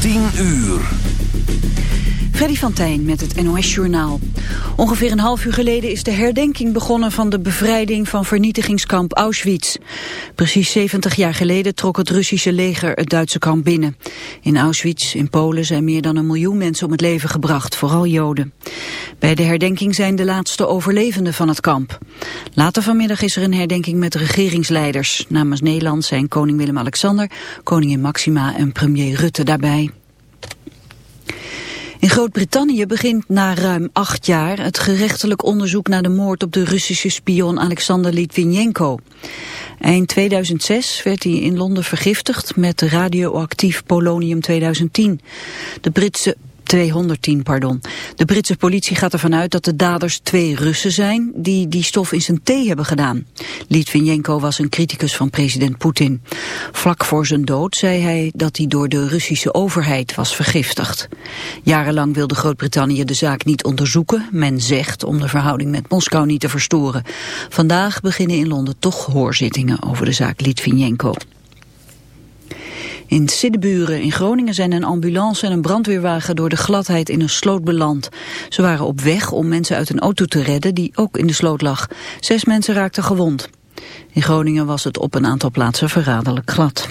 10 uur. Freddy van Tijn met het NOS-journaal. Ongeveer een half uur geleden is de herdenking begonnen van de bevrijding van vernietigingskamp Auschwitz. Precies 70 jaar geleden trok het Russische leger het Duitse kamp binnen. In Auschwitz, in Polen, zijn meer dan een miljoen mensen om het leven gebracht, vooral Joden. Bij de herdenking zijn de laatste overlevenden van het kamp. Later vanmiddag is er een herdenking met regeringsleiders. Namens Nederland zijn koning Willem-Alexander, koningin Maxima en premier Rutte daarbij. In Groot-Brittannië begint na ruim acht jaar het gerechtelijk onderzoek naar de moord op de Russische spion Alexander Litvinenko. Eind 2006 werd hij in Londen vergiftigd met radioactief polonium 2010. De Britse 210, pardon. De Britse politie gaat ervan uit dat de daders twee Russen zijn die die stof in zijn thee hebben gedaan. Litvinenko was een criticus van president Poetin. Vlak voor zijn dood zei hij dat hij door de Russische overheid was vergiftigd. Jarenlang wilde Groot-Brittannië de zaak niet onderzoeken. Men zegt om de verhouding met Moskou niet te verstoren. Vandaag beginnen in Londen toch hoorzittingen over de zaak Litvinenko. In Siddeburen in Groningen zijn een ambulance en een brandweerwagen door de gladheid in een sloot beland. Ze waren op weg om mensen uit een auto te redden die ook in de sloot lag. Zes mensen raakten gewond. In Groningen was het op een aantal plaatsen verraderlijk glad.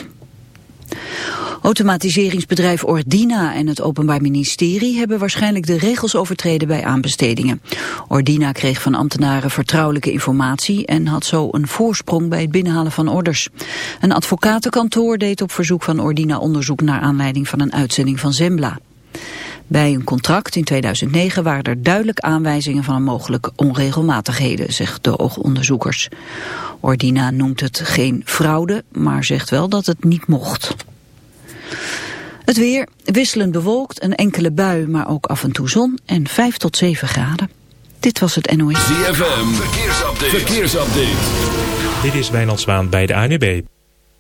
Automatiseringsbedrijf Ordina en het Openbaar Ministerie hebben waarschijnlijk de regels overtreden bij aanbestedingen. Ordina kreeg van ambtenaren vertrouwelijke informatie en had zo een voorsprong bij het binnenhalen van orders. Een advocatenkantoor deed op verzoek van Ordina onderzoek naar aanleiding van een uitzending van Zembla. Bij een contract in 2009 waren er duidelijk aanwijzingen van mogelijke onregelmatigheden, zegt de oogonderzoekers. Ordina noemt het geen fraude, maar zegt wel dat het niet mocht. Het weer wisselend bewolkt, een enkele bui, maar ook af en toe zon en 5 tot 7 graden. Dit was het NOS. ZFM, verkeersupdate. verkeersupdate. Dit is Wijnand Zwaan bij de ANB.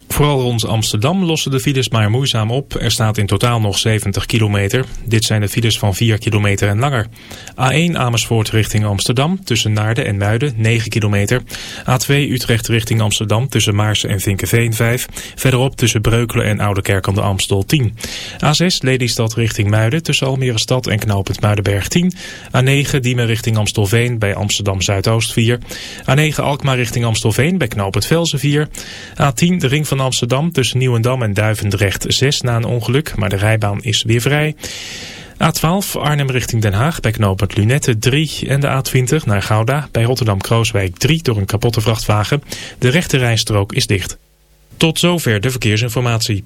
Vooral rond Amsterdam lossen de files maar moeizaam op. Er staat in totaal nog 70 kilometer. Dit zijn de files van 4 kilometer en langer. A1 Amersfoort richting Amsterdam tussen Naarden en Muiden 9 kilometer. A2 Utrecht richting Amsterdam tussen Maarsen en Vinkenveen 5. Verderop tussen Breukelen en Oudekerk aan de Amstel 10. A6 Lelystad richting Muiden tussen Almere Stad en Knoopend Muidenberg 10. A9 Diemen richting Amstelveen bij Amsterdam Zuidoost 4. A9 Alkmaar richting Amstelveen bij Knoopend Velzen 4. A10 de ring van Amsterdam tussen Nieuwendam en Duivendrecht 6 na een ongeluk, maar de rijbaan is weer vrij. A12 Arnhem richting Den Haag bij knooppunt Lunette 3 en de A20 naar Gouda bij Rotterdam-Krooswijk 3 door een kapotte vrachtwagen. De rechte rijstrook is dicht. Tot zover de verkeersinformatie.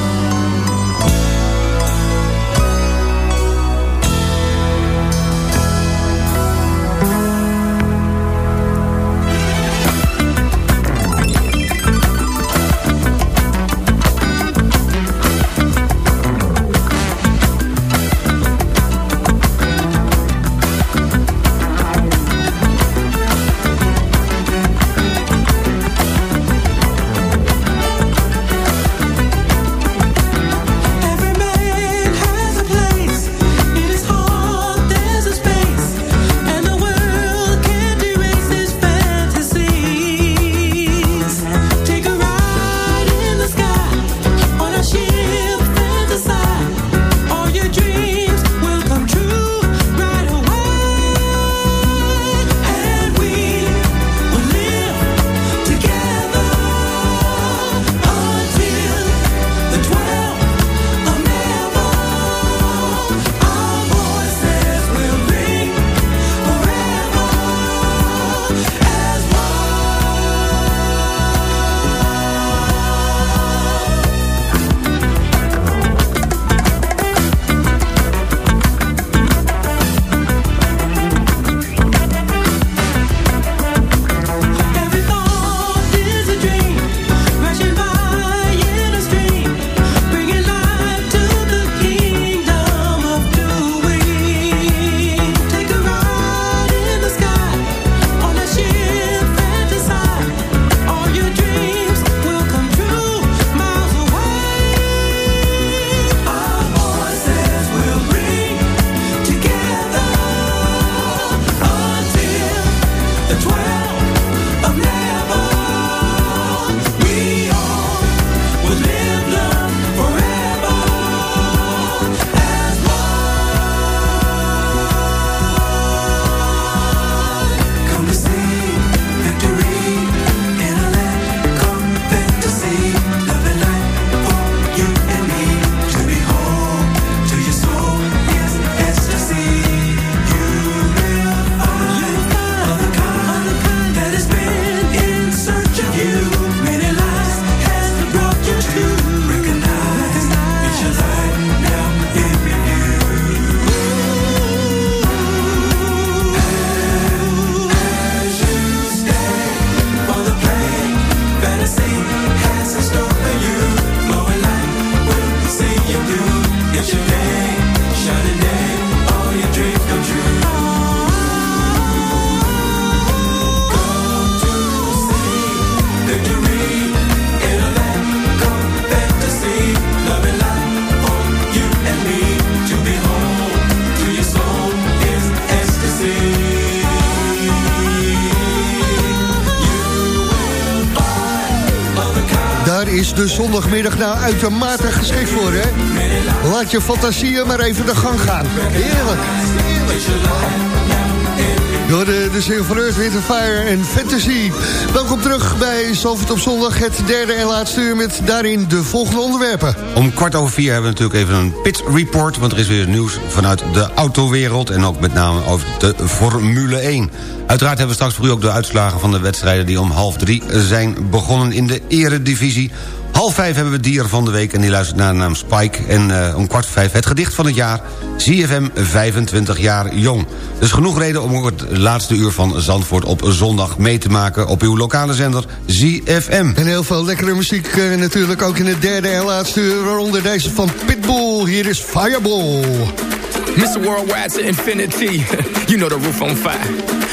De zondagmiddag nou uitermate geschikt voor, hè? Laat je fantasieën maar even de gang gaan. Heerlijk. Door de, de single van Earth, Winter Fire en Fantasy. Welkom terug bij Zalvert op zondag, het derde en laatste uur... met daarin de volgende onderwerpen. Om kwart over vier hebben we natuurlijk even een pit report... want er is weer nieuws vanuit de autowereld... en ook met name over de Formule 1. Uiteraard hebben we straks voor u ook de uitslagen van de wedstrijden... die om half drie zijn begonnen in de eredivisie... Half vijf hebben we dier van de week en die luistert naar de naam Spike. En uh, om kwart vijf het gedicht van het jaar. ZFM 25 jaar jong. Dus genoeg reden om ook het laatste uur van Zandvoort op zondag mee te maken... op uw lokale zender ZFM. En heel veel lekkere muziek uh, natuurlijk ook in het derde en laatste uur... waaronder deze van Pitbull. Hier is Fireball. Mr. Worldwide to infinity. you know the roof on fire.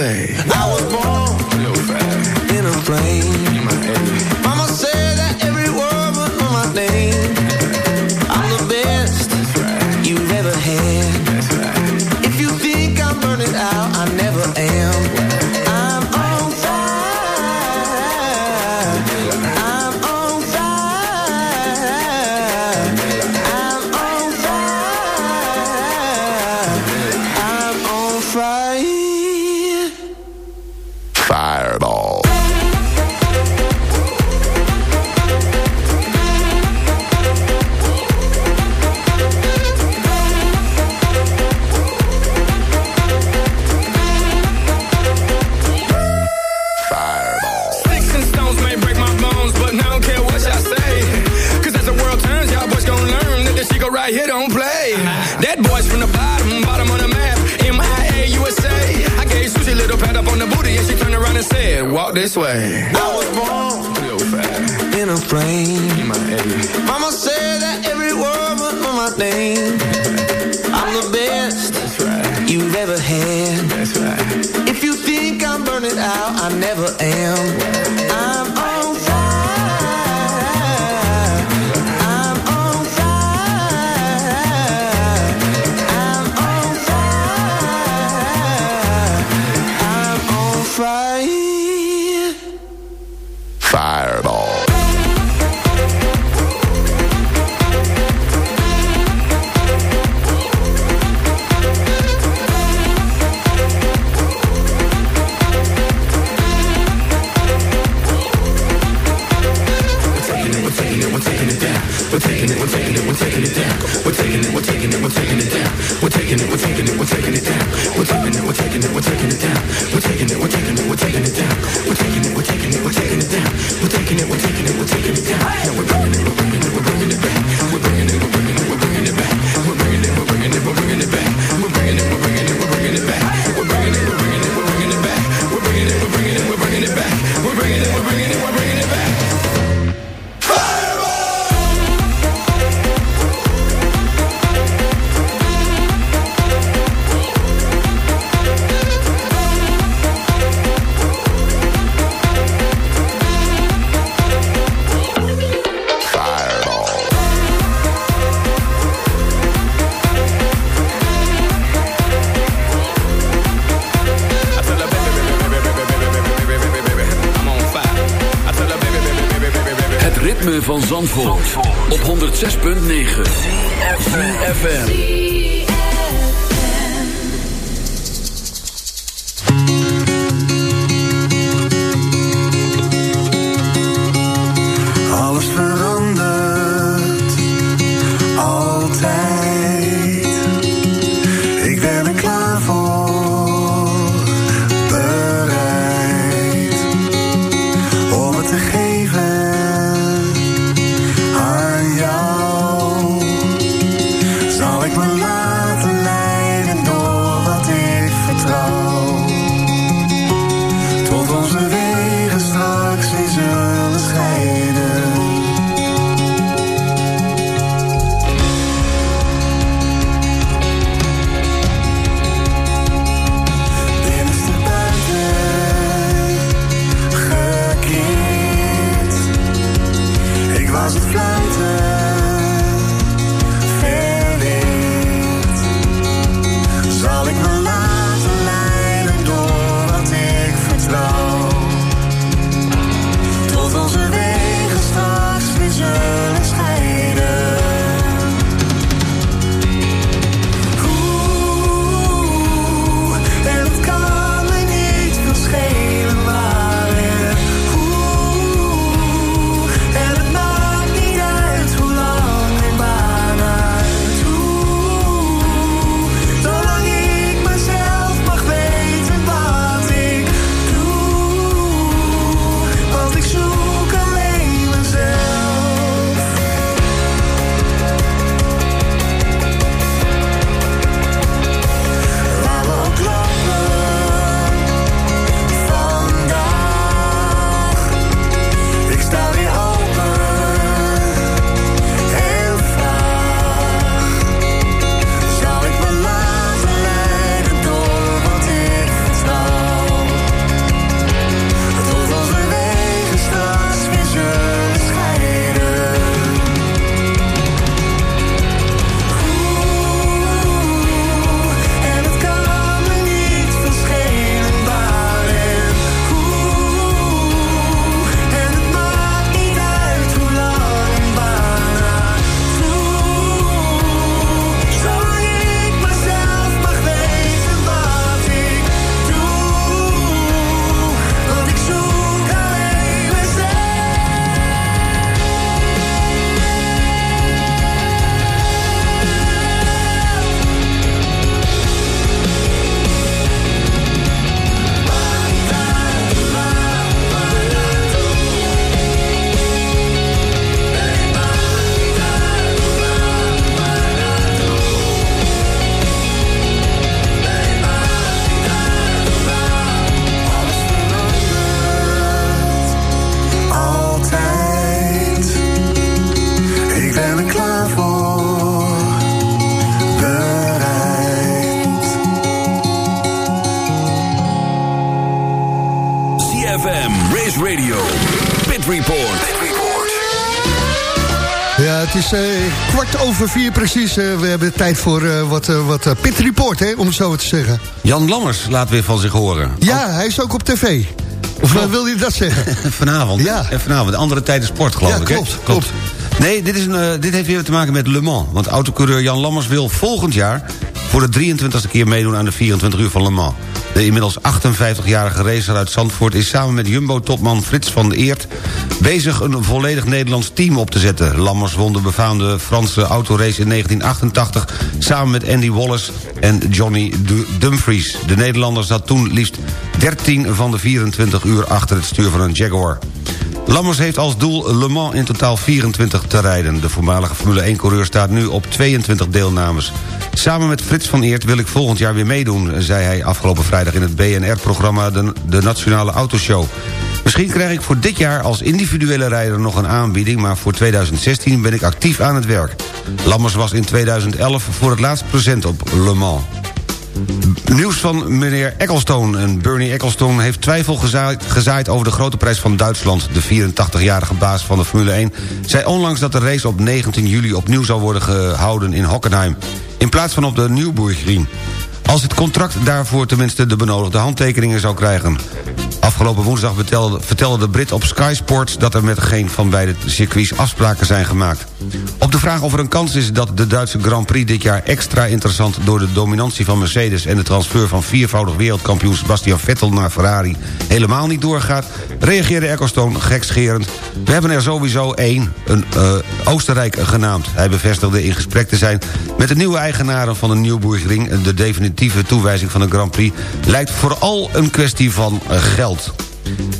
Hey. This way. Zandvoort, precies. Eh, we hebben tijd voor eh, wat, eh, wat pit report, hè, om het zo te zeggen. Jan Lammers laat weer van zich horen. Ja, hij is ook op tv. Of wil je dat zeggen? vanavond. Ja. En vanavond. Andere tijden sport, geloof Ja, ik. hè? klopt, klopt. Nee, dit, is een, dit heeft weer te maken met Le Mans. Want autocoureur Jan Lammers wil volgend jaar... voor de 23e keer meedoen aan de 24 uur van Le Mans. De inmiddels 58-jarige racer uit Zandvoort... is samen met Jumbo-topman Frits van Eert... bezig een volledig Nederlands team op te zetten. Lammers won de befaamde Franse autorace in 1988... samen met Andy Wallace en Johnny Du- Dumfries. De Nederlander zat toen liefst 13 van de 24 uur achter het stuur van een Jaguar. Lammers heeft als doel Le Mans in totaal 24 te rijden. De voormalige Formule 1-coureur staat nu op 22 deelnames. Samen met Frits van Eert wil ik volgend jaar weer meedoen... zei hij afgelopen vrijdag in het BNR-programma de, de Nationale Autoshow. Misschien krijg ik voor dit jaar als individuele rijder nog een aanbieding... maar voor 2016 ben ik actief aan het werk. Lammers was in 2011 voor het laatst present op Le Mans. Nieuws van meneer Ecclestone. En Bernie Ecclestone heeft twijfel gezaaid, gezaaid over de grote prijs van Duitsland. De 84-jarige baas van de Formule 1 zei onlangs dat de race op 19 juli opnieuw zou worden gehouden in Hockenheim. In plaats van op de Nürburgring. Als het contract daarvoor tenminste de benodigde handtekeningen zou krijgen. Afgelopen woensdag vertelde, vertelde de Brit op Sky Sports... dat er met geen van beide circuits afspraken zijn gemaakt. Op de vraag of er een kans is dat de Duitse Grand Prix dit jaar extra interessant... door de dominantie van Mercedes en de transfer van viervoudig wereldkampioen... Sebastian Vettel naar Ferrari helemaal niet doorgaat... reageerde Ecclestone gekscherend... we hebben er sowieso één, een eh, Oostenrijk genaamd. Hij bevestigde in gesprek te zijn met de nieuwe eigenaren van de Nürburgring... de definitieve toewijzing van de Grand Prix... lijkt vooral een kwestie van geld.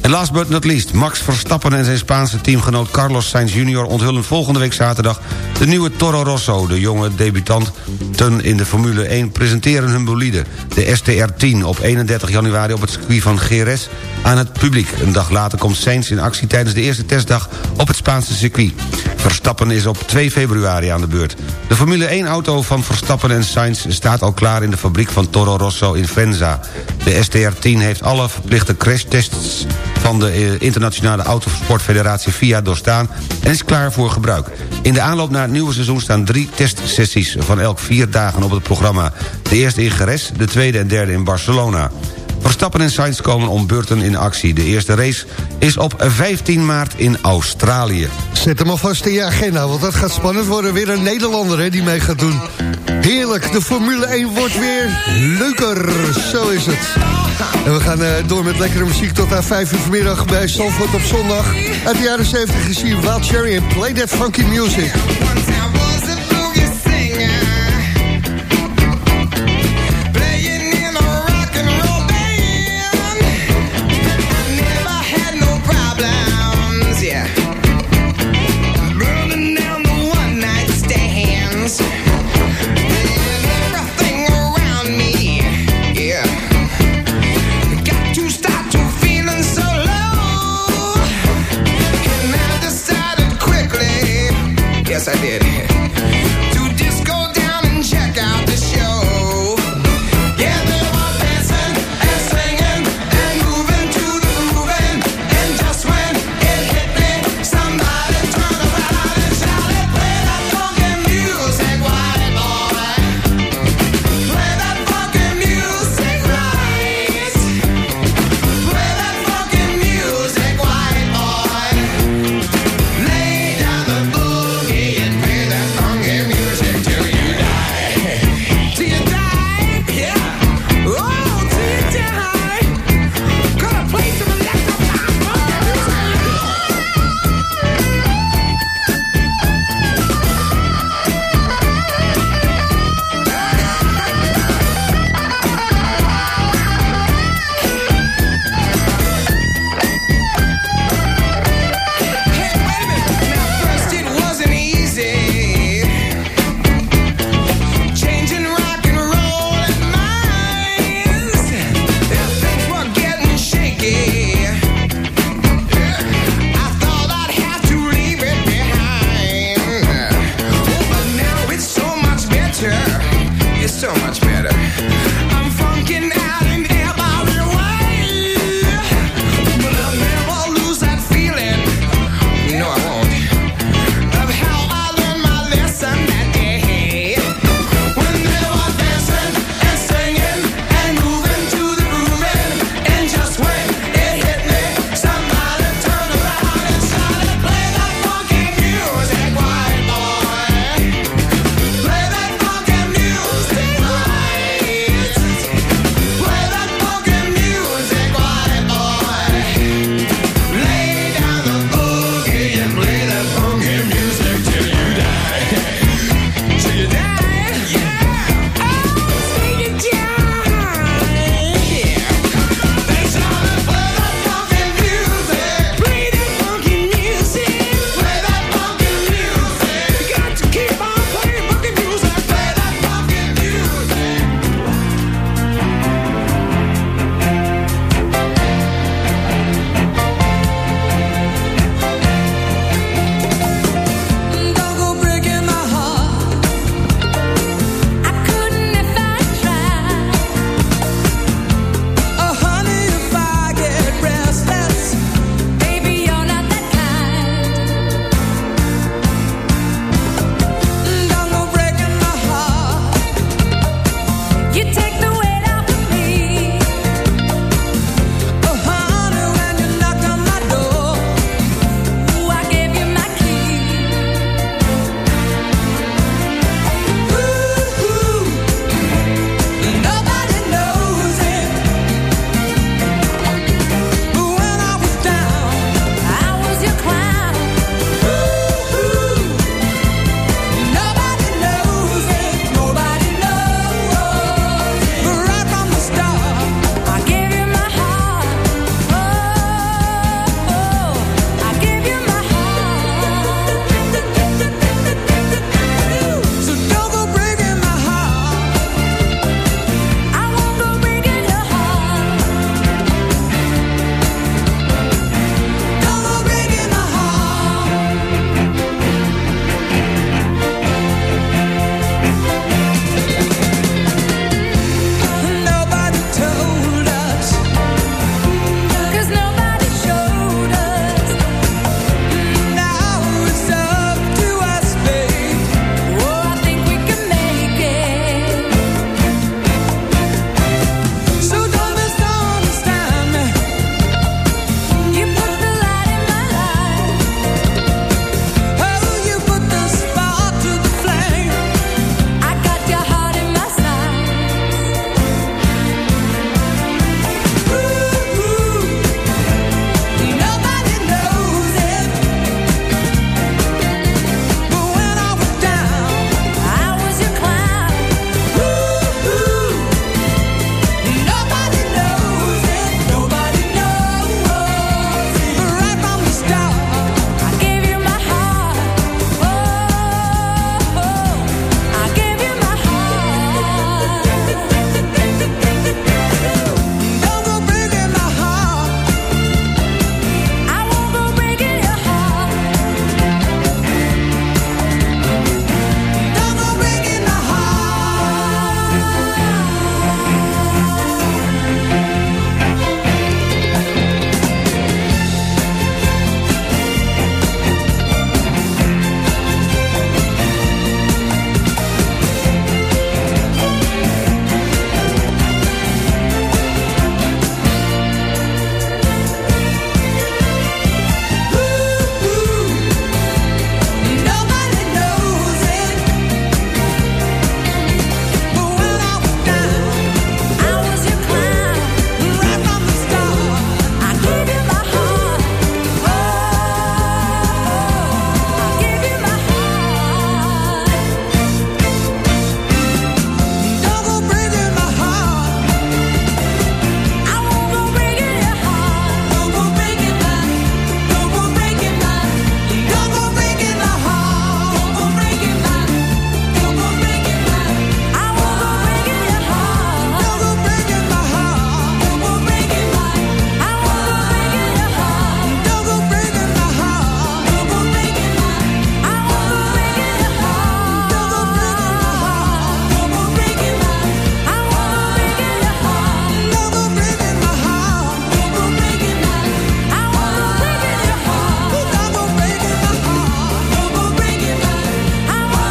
En last but not least, Max Verstappen en zijn Spaanse teamgenoot Carlos Sainz Jr. onthullen volgende week zaterdag de nieuwe Toro Rosso. De jonge debutanten in de Formule 1 presenteren hun bolide, de STR-10, op 31 januari op het circuit van Jerez aan het publiek. Een dag later komt Sainz in actie tijdens de eerste testdag op het Spaanse circuit. Verstappen is op 2 februari aan de beurt. De Formule 1-auto van Verstappen en Sainz staat al klaar in de fabriek van Toro Rosso in Frenza. De STR-10 heeft alle verplichte crashtests van de eh, Internationale Autosportfederatie FIA doorstaan... en is klaar voor gebruik. In de aanloop naar het nieuwe seizoen staan drie testsessies... van elk vier dagen op het programma. De eerste in Geres, de tweede en derde in Barcelona. Verstappen en Sainz komen om beurten in actie. De eerste race is op 15 maart in Australië. Zet hem alvast in je agenda, want dat gaat spannend worden. Weer een Nederlander die mee gaat doen. Heerlijk, de Formule 1 wordt weer leuker. Zo is het. En we gaan uh, door met lekkere muziek tot aan 5 uur vanmiddag bij Zandvoort op zondag. Uit de jaren 70 gezien Wild Cherry en Play That Funky Music. sedere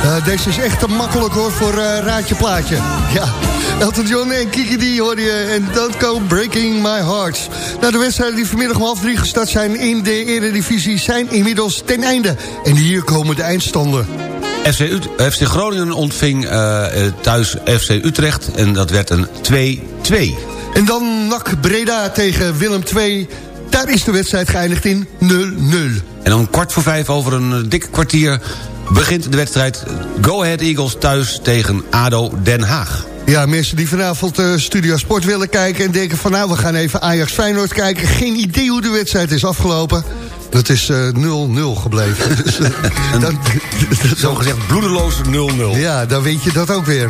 Uh, deze is echt te makkelijk hoor voor uh, Raadje Plaatje. Ja, Elton John en Kiki D hoor je en Don't Go Breaking My Heart. Nou, de wedstrijden die vanmiddag om half drie gestart zijn in de Eredivisie... zijn inmiddels ten einde. En hier komen de eindstanden. FC, Ut FC Groningen ontving uh, thuis FC Utrecht en dat werd een 2-2. En dan NAC Breda tegen Willem 2. Daar is de wedstrijd geëindigd in 0-0. En om kwart voor vijf over een dik kwartier begint de wedstrijd Go Ahead Eagles thuis tegen ADO Den Haag. Ja, mensen die vanavond uh, Studio Sport willen kijken... en denken van nou, we gaan even Ajax Feyenoord kijken. Geen idee hoe de wedstrijd is afgelopen. Dat is 0-0 uh, gebleven. dus, dan, zo gezegd bloedeloos 0-0. Ja, dan weet je dat ook weer.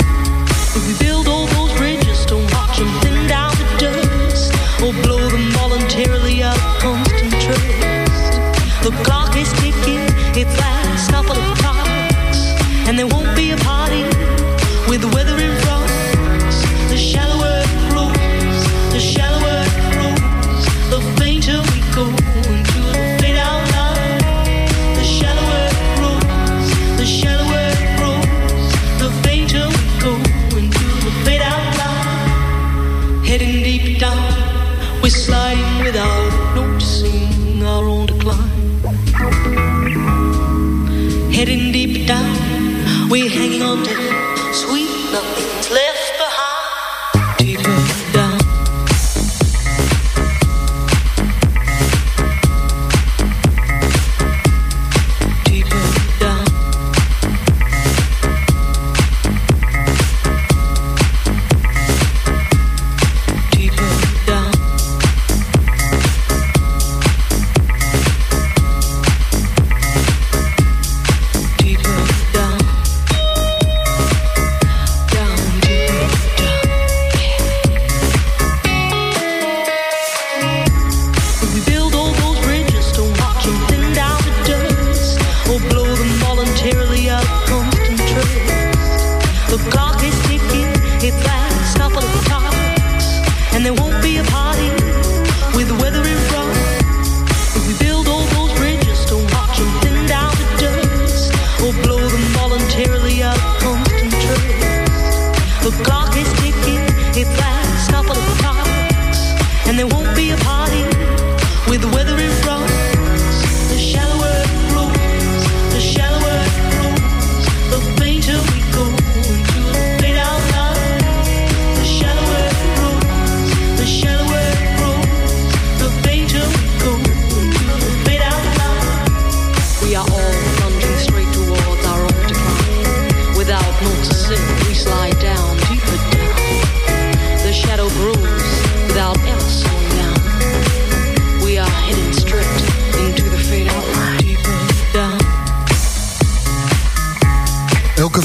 the shallower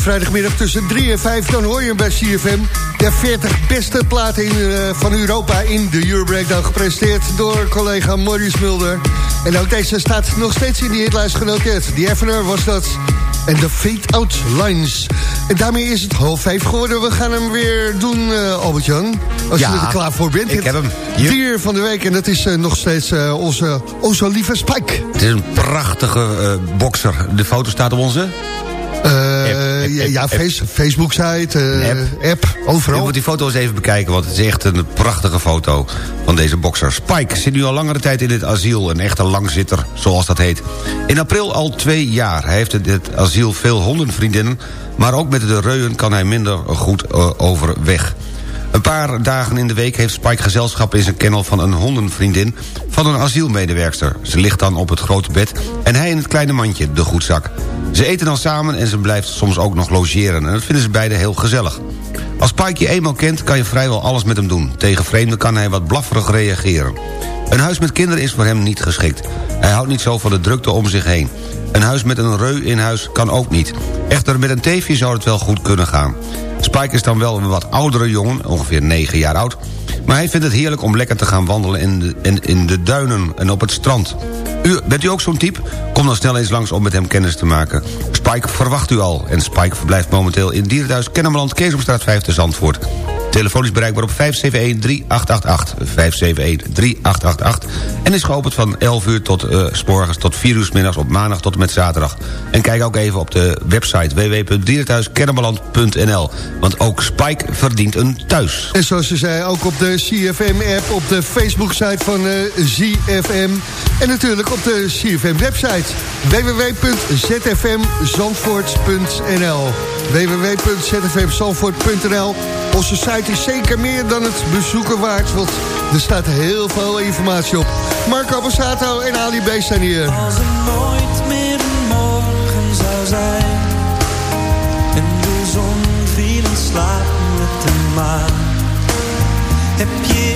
vrijdagmiddag tussen 3 en 5... dan hoor je hem bij CFM. De 40 beste platen in, uh, van Europa in de Euro Breakdown... gepresenteerd door collega Maurice Mulder. En ook deze staat nog steeds in die hitlijst genoteerd. Die Evener was dat. En de Fade Out Lines. En daarmee is het half vijf geworden. We gaan hem weer doen, uh, Albert-Jan. Als Ja, je er klaar voor bent. ik heb hem. Dier van de week. En dat is uh, nog steeds uh, onze, onze lieve Spike. Het is een prachtige bokser. De foto staat op onze... Uh, ja, ja face, Facebook-site, uh, app. app, overal. Je moet die foto eens even bekijken, want het is echt een prachtige foto van deze bokser. Spike zit nu al langere tijd in dit asiel, een echte langzitter, zoals dat heet. In april al twee jaar. Hij heeft in dit asiel veel hondenvriendinnen... maar ook met de reuwen kan hij minder goed uh, overweg. Een paar dagen in de week heeft Spike gezelschap in zijn kennel van een hondenvriendin van een asielmedewerkster. Ze ligt dan op het grote bed en hij in het kleine mandje, de goedzak. Ze eten dan samen en ze blijft soms ook nog logeren en dat vinden ze beiden heel gezellig. Als Spike je eenmaal kent kan je vrijwel alles met hem doen. Tegen vreemden kan hij wat blafferig reageren. Een huis met kinderen is voor hem niet geschikt. Hij houdt niet zo van de drukte om zich heen. Een huis met een reu in huis kan ook niet. Echter met een teefje zou het wel goed kunnen gaan. Spike is dan wel een wat oudere jongen, ongeveer 9 jaar oud... maar hij vindt het heerlijk om lekker te gaan wandelen in de, in, in de duinen en op het strand. U, bent u ook zo'n type? Kom dan snel eens langs om met hem kennis te maken. Spike verwacht u al en Spike verblijft momenteel in Dierenthuis Kennemerland... Keesomstraat 5 te Zandvoort. Telefoon is bereikbaar op 571-3888. 571-3888. En is geopend van 11 uur tot, uh, morgens tot 4 uur s middags op maandag tot en met zaterdag. En kijk ook even op de website www.dierenthuiskennemerland.nl. Want ook Spike verdient een thuis. En zoals je zei, ook op de CFM-app, op de Facebook-site van uh, ZFM... en natuurlijk op de CFM-website www.zfmzandvoort.nl www.zfmzandvoort.nl Onze site is zeker meer dan het bezoeken waard, want er staat heel veel informatie op. Marco Borsato en Ali B zijn hier. Als er nooit meer een morgen zou zijn En de zon viel in slaap met de maan Heb je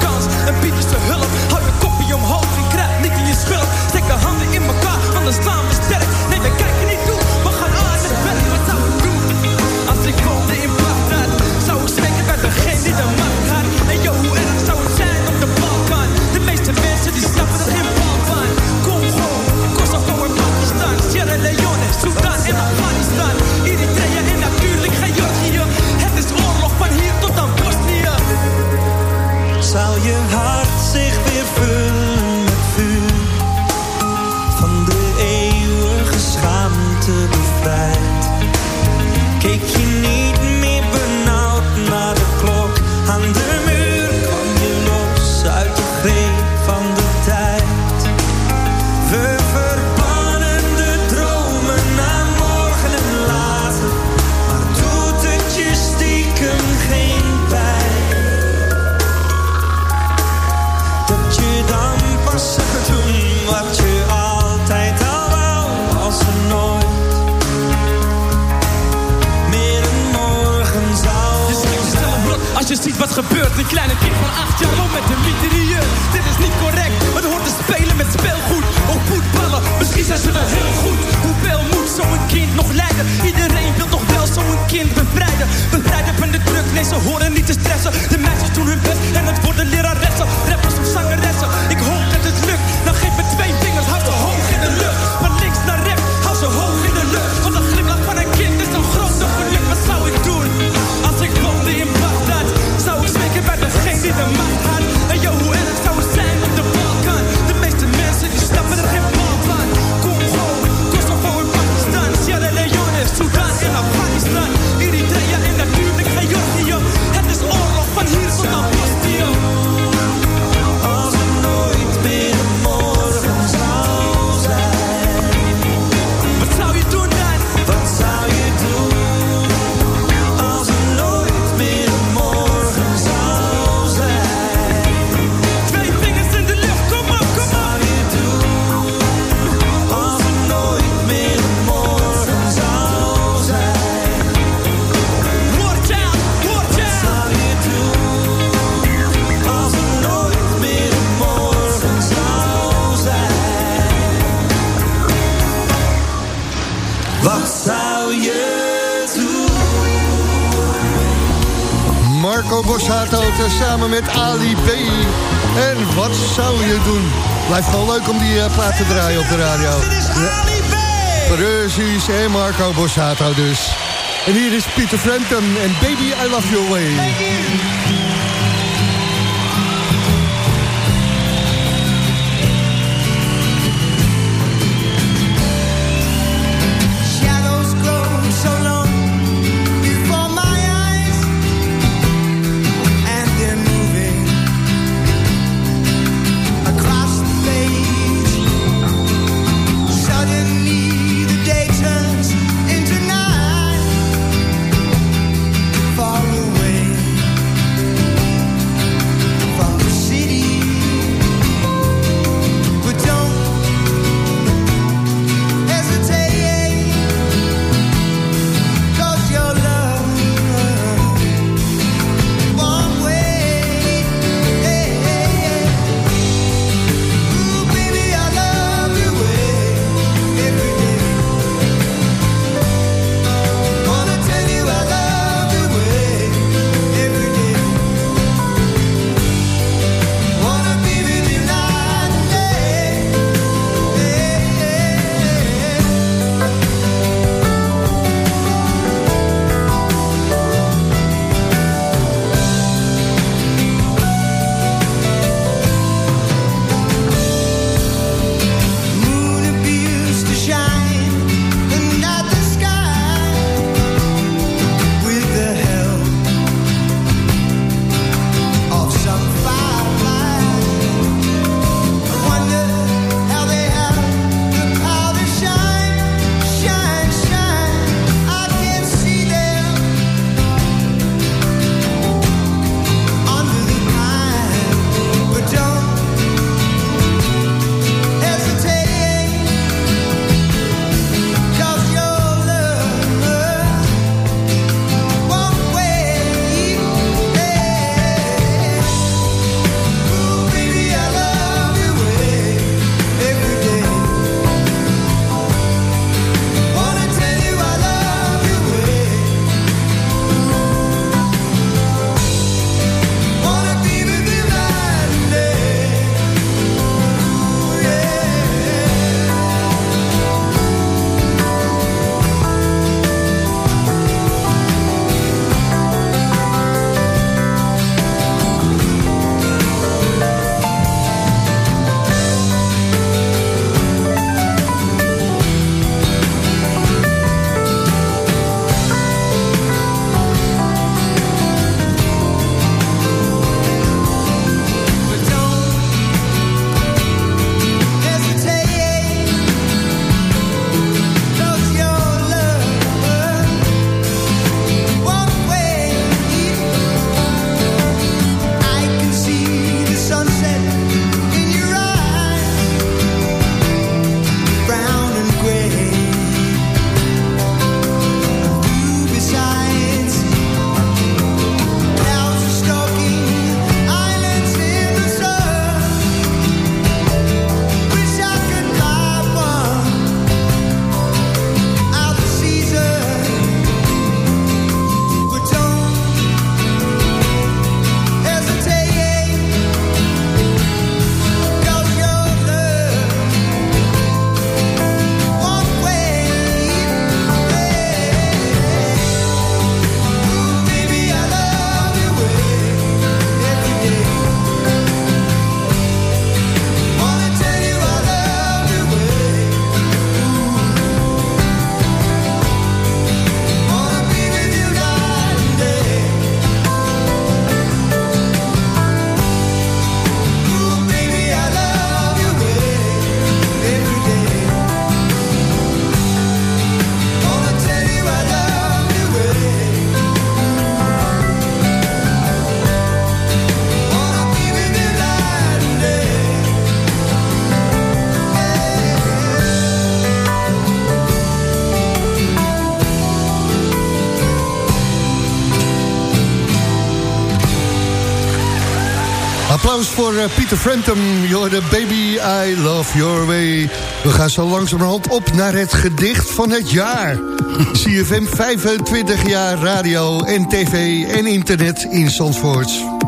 samen met Ali B. En wat zou je doen? Blijft gewoon leuk om die uh, plaat te draaien op de radio. Ja. Precies, en Marco Borsato dus. En hier is Peter Frampton en Baby I Love Your Way. Voor uh, Pieter Frampton. The baby, I love your way. We gaan zo langzamerhand op naar het gedicht van het jaar. CFM 25 jaar radio en tv en internet in Zandvoort.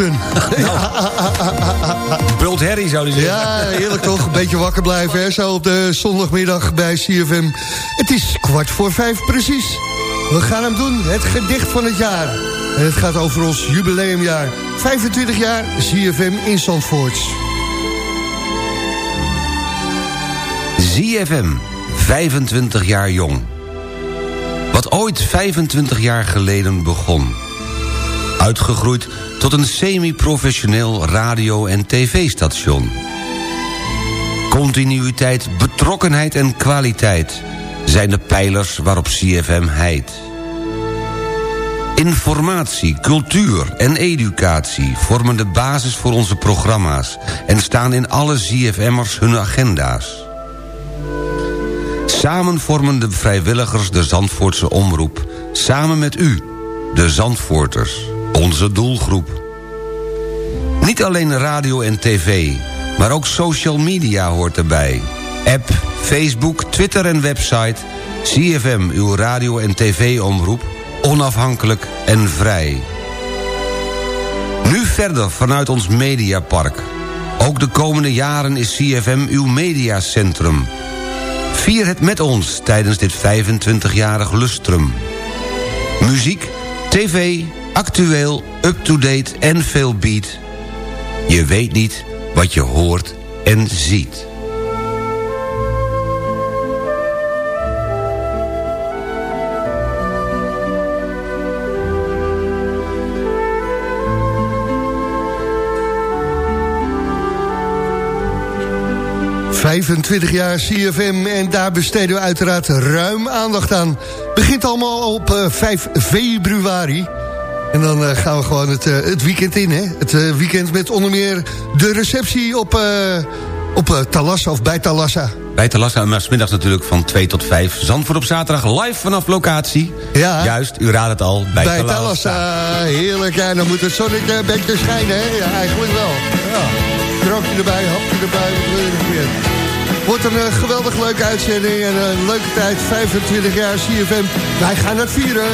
Stevenson. Bult Harry zou die zeggen. Ja, heerlijk toch? Een beetje wakker blijven, hè? Zo op de zondagmiddag bij CFM. Het is kwart voor vijf precies. We gaan hem doen, het gedicht van het jaar. En het gaat over ons jubileumjaar. 25 jaar CFM in Zandvoort. ZFM, 25 jaar jong. Wat ooit 25 jaar geleden begon. Uitgegroeid tot een semi-professioneel radio- en tv-station. Continuïteit, betrokkenheid en kwaliteit... zijn de pijlers waarop CFM heidt. Informatie, cultuur en educatie vormen de basis voor onze programma's... en staan in alle ZFM'ers hun agenda's. Samen vormen de vrijwilligers de Zandvoortse Omroep... samen met u, de Zandvoorters, onze doelgroep. Niet alleen radio en tv, maar ook social media hoort erbij. App, Facebook, Twitter en website... CFM, uw radio- en tv-omroep onafhankelijk en vrij. Nu verder vanuit ons Mediapark. Ook de komende jaren is CFM uw mediacentrum. Vier het met ons tijdens dit 25-jarig lustrum. Muziek, tv, actueel, up-to-date en veel beat. Je weet niet wat je hoort en ziet. 25 jaar CFM en daar besteden we uiteraard ruim aandacht aan. Begint allemaal op uh, 5 februari. En dan uh, gaan we gewoon het, uh, het weekend in, hè? Het uh, weekend met onder meer de receptie op, op Talassa of bij Talassa. Bij Talassa, maar smiddags natuurlijk van 2 tot 5. Zandvoort op zaterdag live vanaf locatie. Ja. Juist, u raadt het al, bij, bij Talassa. Talassa. Heerlijk, ja, dan moet het zonnetje een beetje schijnen, hè? Ja, eigenlijk wel. Ja. Drankje erbij, hapje erbij, wat wil je nog meer? Wordt een geweldig leuke uitzending en een leuke tijd. 25 jaar CFM. Wij gaan het vieren.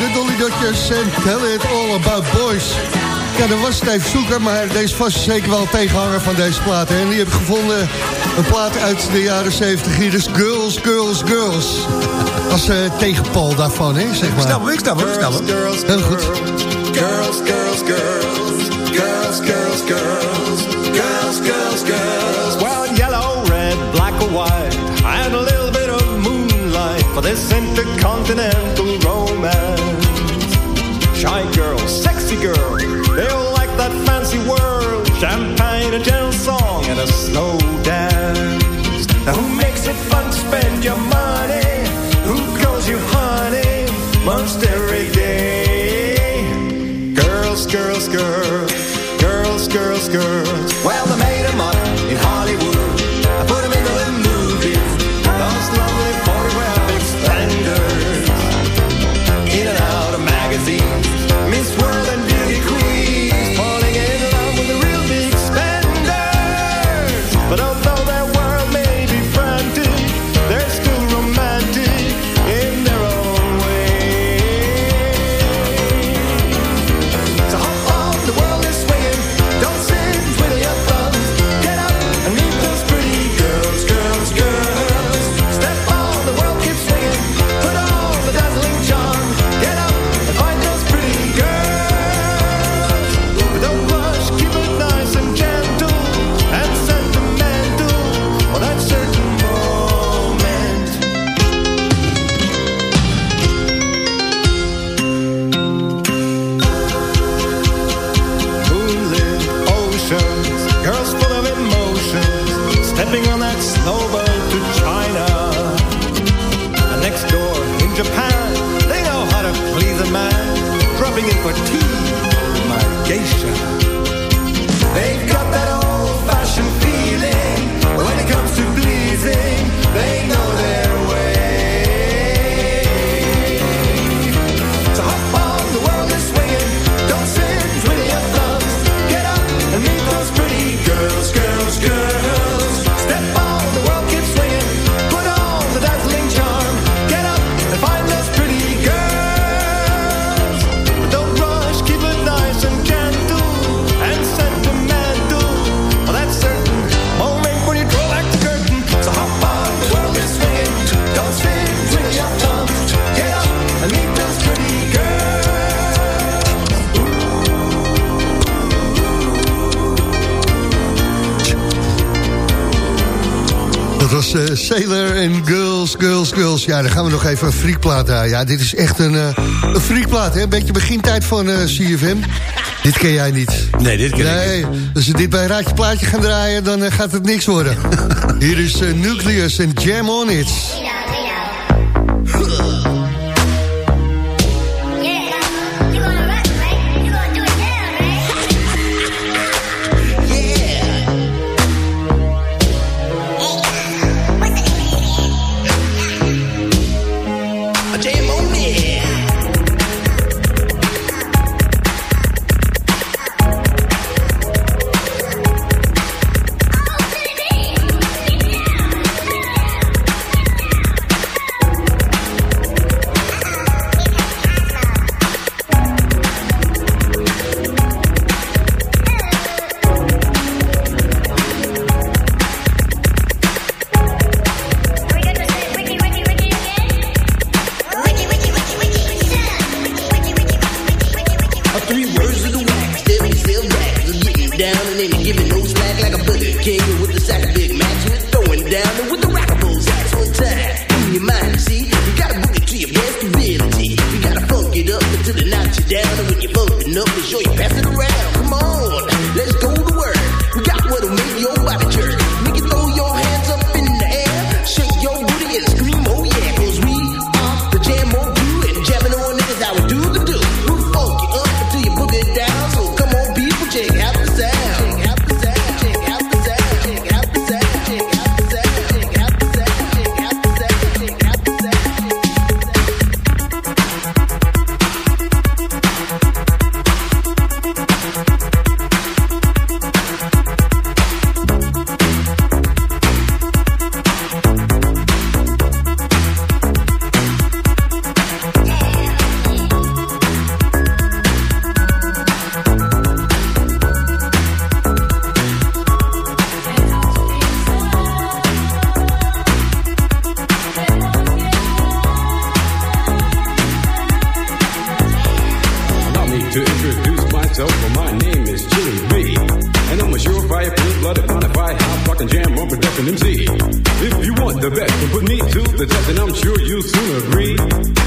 de Dolly Dotjes en Tell It All About Boys. Ja, dan was het even zoeken, maar deze vast zeker wel tegenhanger van deze plaat. En die heb ik gevonden, een plaat uit de jaren 70. Hier is Girls, Girls, Girls. Als uh, tegenpol daarvan, hè, zeg maar. Ik snap ik snap hem, ik snap hem. Heel goed. Girls, girls, girls. Girls, girls, girls. Girls, girls, girls. for this intercontinental romance. Shy girl, sexy girl, they all like that fancy world. Champagne, a gentle song, and a slow dance. Taylor en Girls, Girls, Girls. Ja, dan gaan we nog even een freakplaat aan. Ja, dit is echt een, uh, een freakplaat, hè? Een beetje begintijd van eh, CFM. Dit ken jij niet. Nee, dit ken ik niet. Als we dit bij Raadje Plaatje gaan draaien, dan eh, gaat het niks worden. Hier is Nucleus en Jam On It. myself, but my name is Jimmy B. And I'm a surefire, blue-blooded, bonafide, house-rockin' jam, on production MC. If you want the best, then put me to the test, and I'm sure you'll soon agree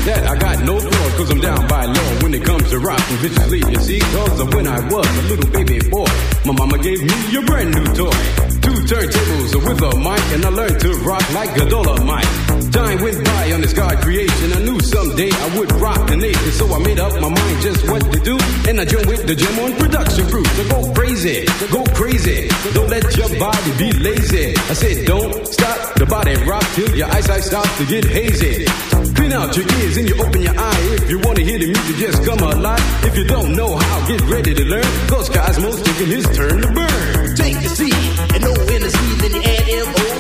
that I got no flaws, cause I'm down by law when it comes to rockin' viciously. You see, cause of when I was a little baby boy, my mama gave me a brand new toy. Two turntables with a mic, and I learned to rock like a dollar mic. Time went by on this God creation. I knew someday I would rock the nation, so I made up my mind just what to do. And I joined with the gym on production crew. So go crazy, go crazy. Don't let your body be lazy. I said don't stop the body rock till your eyesight starts to get hazy. Clean out your ears and you open your eye. If you wanna hear the music, just come alive. If you don't know how, get ready to learn. Cause Cosmo's taking his turn to burn. Take a seat and O in the C, then you add M-O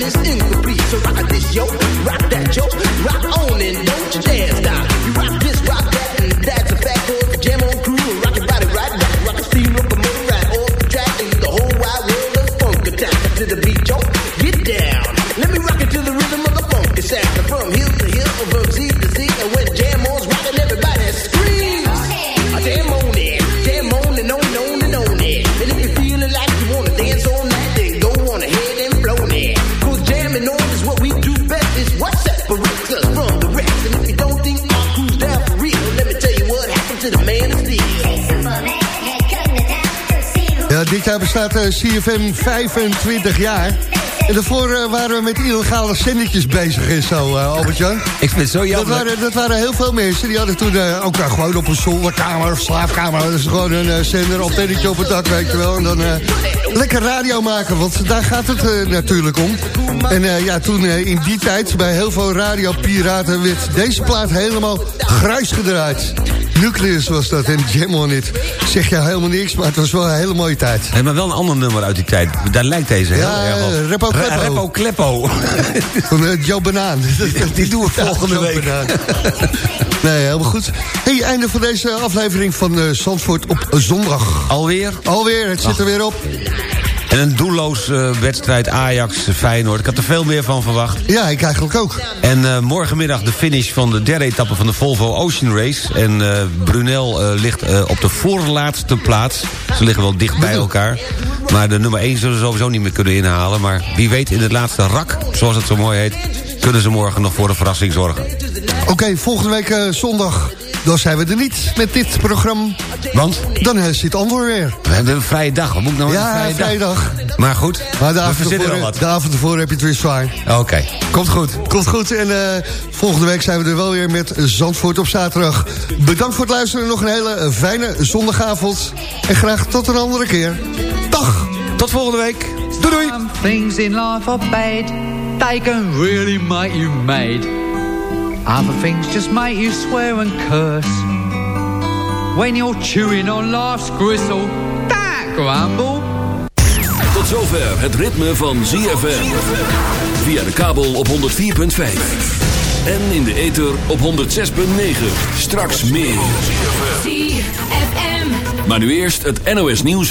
So rock this, yo, rock that, yo, rock on and don't you dare stop. You rock this, rock jaar bestaat eh, CFM 25 jaar. En daarvoor eh, waren we met illegale zendertjes bezig en zo, eh, Albert-Jan. Ik vind het zo jammer. Dat waren, dat waren heel veel mensen. Die hadden toen ook gewoon op een zolderkamer of slaapkamer... hadden ze gewoon een zender, antennetje op het dak, weet je wel. En dan lekker radio maken, want daar gaat het natuurlijk om. En ja, toen in die tijd, bij heel veel radiopiraten... werd deze plaat helemaal gruis gedraaid. Nucleus was dat en Jam on It. Zeg je helemaal niks, maar het was wel een hele mooie tijd. Hey, maar wel een ander nummer uit die tijd. Daar lijkt deze heel Ja, erg op. Repo Kleppo. Re- Repo Kleppo. Van uh, Joe Banaan. Die doen we volgende Joe week. Nee, helemaal goed. Hey, einde van deze aflevering van uh, Zandvoort op zondag. Alweer? Alweer, het zit er weer op. En een doelloos eh, wedstrijd Ajax-Feyenoord. Ik had er veel meer van verwacht. Ja, ik eigenlijk ook. En eh, morgenmiddag de finish van de derde etappe van de Volvo Ocean Race. En eh, Brunel ligt op de voorlaatste plaats. Ze liggen wel dicht bij elkaar. Maar de nummer 1 zullen ze sowieso niet meer kunnen inhalen. Maar wie weet in het laatste rak, zoals het zo mooi heet... kunnen ze morgen nog voor de verrassing zorgen. Oké, volgende week zondag... dan zijn we er niet met dit programma. Want? Dan uh, zit Andor weer. We hebben een vrije dag. Wat moet ik nou ja, een vrije, vrije dag? dag? Maar goed, maar de we avond, verzinnen ervoor, de avond ervoor heb je het weer zwaar. Oké, okay. komt goed. Komt goed. En uh, volgende week zijn we er wel weer met Zandvoort op zaterdag. Bedankt voor het luisteren. Nog een hele fijne zondagavond. En graag tot een andere keer. Dag. Tot volgende week. Doei doei. Some things in life are bad. They can really make you mad. Other things just make you swear and curse. When you're chewing on life's gristle. That grumble. Tot zover het ritme van ZFM. Via de kabel op 104.5. En in de ether op 106.9. Straks meer. ZFM. Maar nu eerst het NOS nieuws.